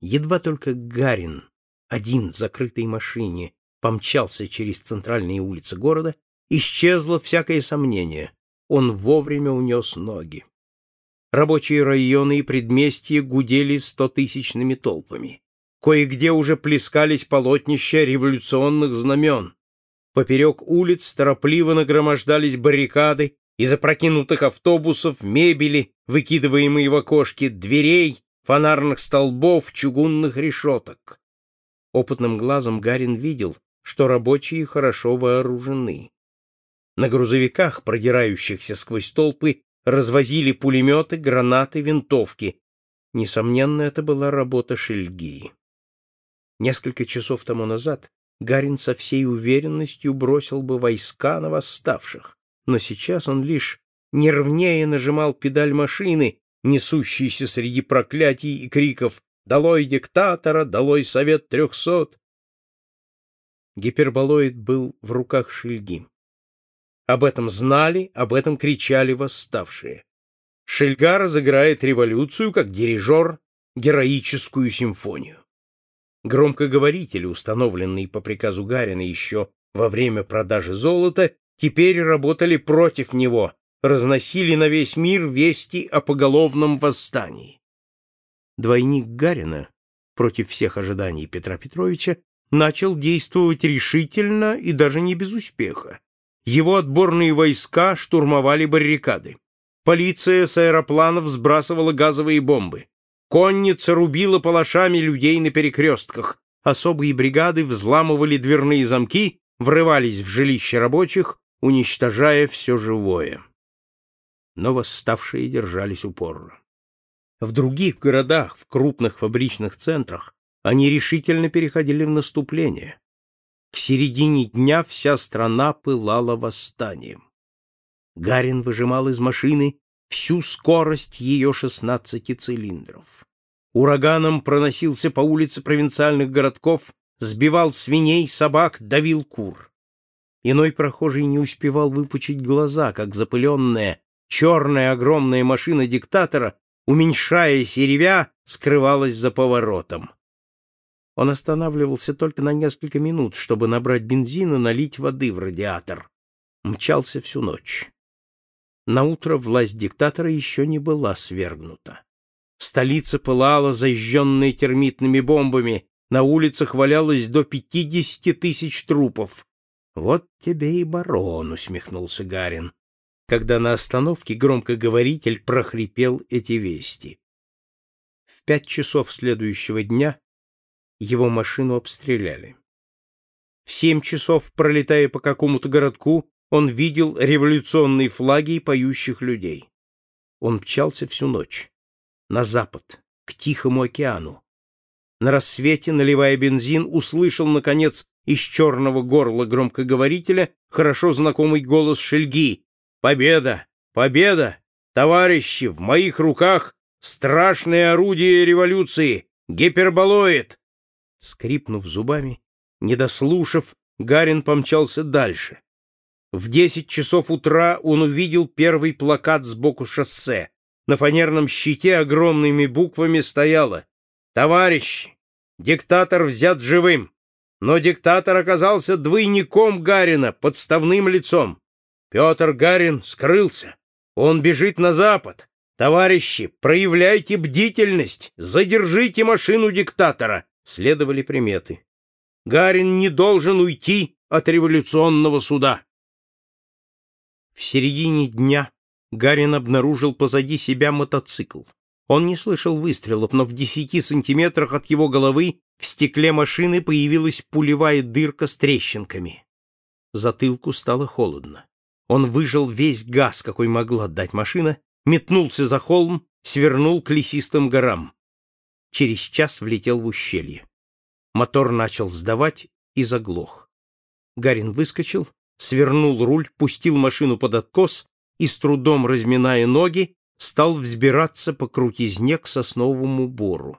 Едва только Гарин, один в закрытой машине, помчался через центральные улицы города, исчезло всякое сомнение. Он вовремя унес ноги. Рабочие районы и предместья гудели стотысячными толпами. Кое-где уже плескались полотнища революционных знамен. Поперек улиц торопливо нагромождались баррикады, из опрокинутых автобусов, мебели, выкидываемой в окошки, дверей, фонарных столбов, чугунных решеток. Опытным глазом Гарин видел, что рабочие хорошо вооружены. На грузовиках, продирающихся сквозь толпы, развозили пулеметы, гранаты, винтовки. Несомненно, это была работа Шельги. Несколько часов тому назад Гарин со всей уверенностью бросил бы войска на восставших, но сейчас он лишь нервнее нажимал педаль машины, несущейся среди проклятий и криков «Долой диктатора! Долой Совет трехсот!» Гиперболоид был в руках Шельги. Об этом знали, об этом кричали восставшие. Шельга разыграет революцию как дирижер героическую симфонию. Громкоговорители, установленные по приказу Гарина еще во время продажи золота, теперь работали против него, разносили на весь мир вести о поголовном восстании. Двойник Гарина, против всех ожиданий Петра Петровича, начал действовать решительно и даже не без успеха. Его отборные войска штурмовали баррикады. Полиция с аэропланов сбрасывала газовые бомбы. Конница рубила палашами людей на перекрестках. Особые бригады взламывали дверные замки, врывались в жилища рабочих, уничтожая все живое. Но восставшие держались упорно. В других городах, в крупных фабричных центрах, они решительно переходили в наступление. К середине дня вся страна пылала восстанием. Гарин выжимал из машины всю скорость ее шестнадцати цилиндров. Ураганом проносился по улице провинциальных городков, сбивал свиней, собак, давил кур. Иной прохожий не успевал выпучить глаза, как запыленная, черная огромная машина диктатора, уменьшаясь и ревя, скрывалась за поворотом. Он останавливался только на несколько минут, чтобы набрать бензина, налить воды в радиатор. Мчался всю ночь. На утро власть диктатора еще не была свергнута. Столица пылала, зажженная термитными бомбами, на улицах валялось до пятидесяти тысяч трупов. «Вот тебе и барон», — усмехнулся Гарин, когда на остановке громкоговоритель прохрипел эти вести. В пять часов следующего дня его машину обстреляли. В семь часов, пролетая по какому-то городку, он видел революционные флаги и поющих людей. Он мчался всю ночь. На запад, к Тихому океану. На рассвете, наливая бензин, услышал, наконец, из черного горла громкоговорителя хорошо знакомый голос Шельги. «Победа! Победа! Товарищи, в моих руках страшное орудие революции! Гиперболоид!» Скрипнув зубами, не дослушав, Гарин помчался дальше. В десять часов утра он увидел первый плакат сбоку шоссе. На фанерном щите огромными буквами стояло «Товарищи, диктатор взят живым!» Но диктатор оказался двойником Гарина, подставным лицом. Петр Гарин скрылся. Он бежит на запад. Товарищи, проявляйте бдительность, задержите машину диктатора. Следовали приметы. Гарин не должен уйти от революционного суда. В середине дня Гарин обнаружил позади себя мотоцикл. Он не слышал выстрелов, но в десяти сантиметрах от его головы в стекле машины появилась пулевая дырка с трещинками. Затылку стало холодно. Он выжал весь газ, какой могла дать машина, метнулся за холм, свернул к лесистым горам. Через час влетел в ущелье. Мотор начал сдавать и заглох. Гарин выскочил, свернул руль, пустил машину под откос и, с трудом разминая ноги, стал взбираться по крутизне к сосновому бору.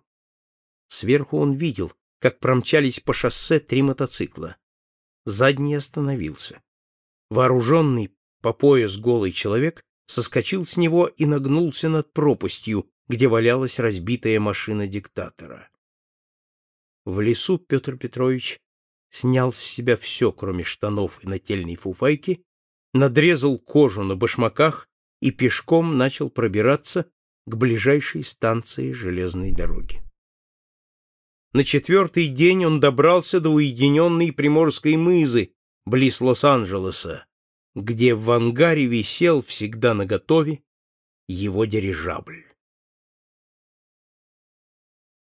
Сверху он видел, как промчались по шоссе три мотоцикла. Задний остановился. Вооруженный по пояс голый человек соскочил с него и нагнулся над пропастью, где валялась разбитая машина диктатора. В лесу Петр Петрович снял с себя все, кроме штанов и нательной фуфайки, надрезал кожу на башмаках и пешком начал пробираться к ближайшей станции железной дороги. На четвертый день он добрался до уединенной приморской мызы близ Лос-Анджелеса, где в ангаре висел всегда наготове его дирижабль.